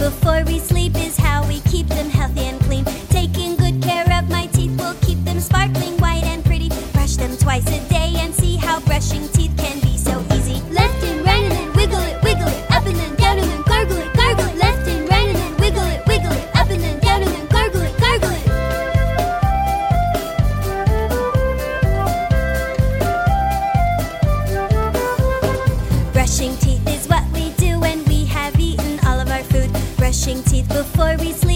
before we Brushing teeth before we sleep